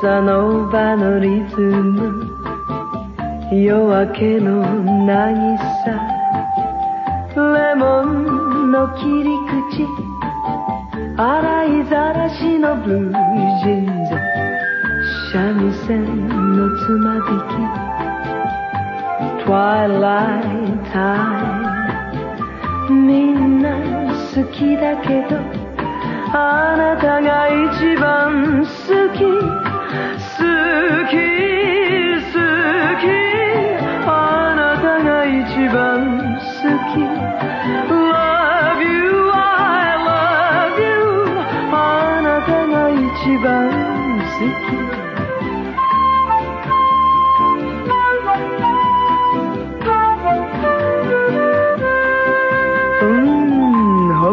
サノバのリズム。夜明けの渚。レモンの切り口。洗いざらしのブルージーンズ。三味線のつまびき。Twilight time みんな好きだけどあなたが一番好き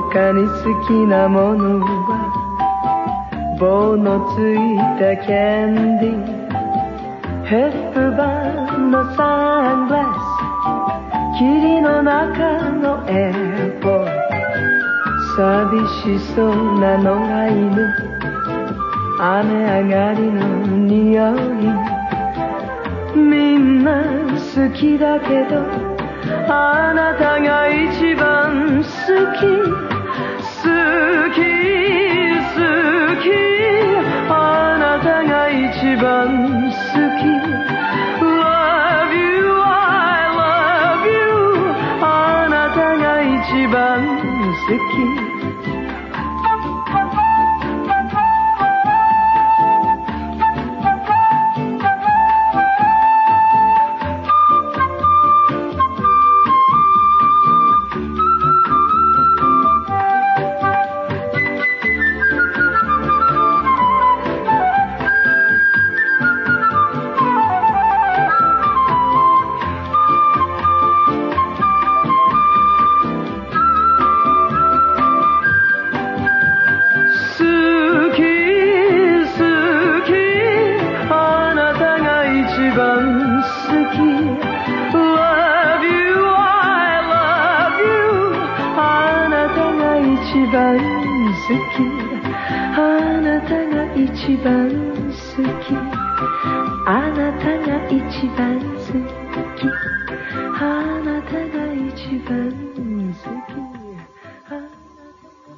他に好きなものは棒のついたキャンディーヘップバンのサングラス霧の中のエアポー寂しそうな野良犬雨上がりの匂いみんな好きだけどあなたが一番好き。好き好き。あなたが一番好き。Love you I love you あなたが一番好き。番好き。あなたが一番好き。あなたが一番好き。あなたが一番好き。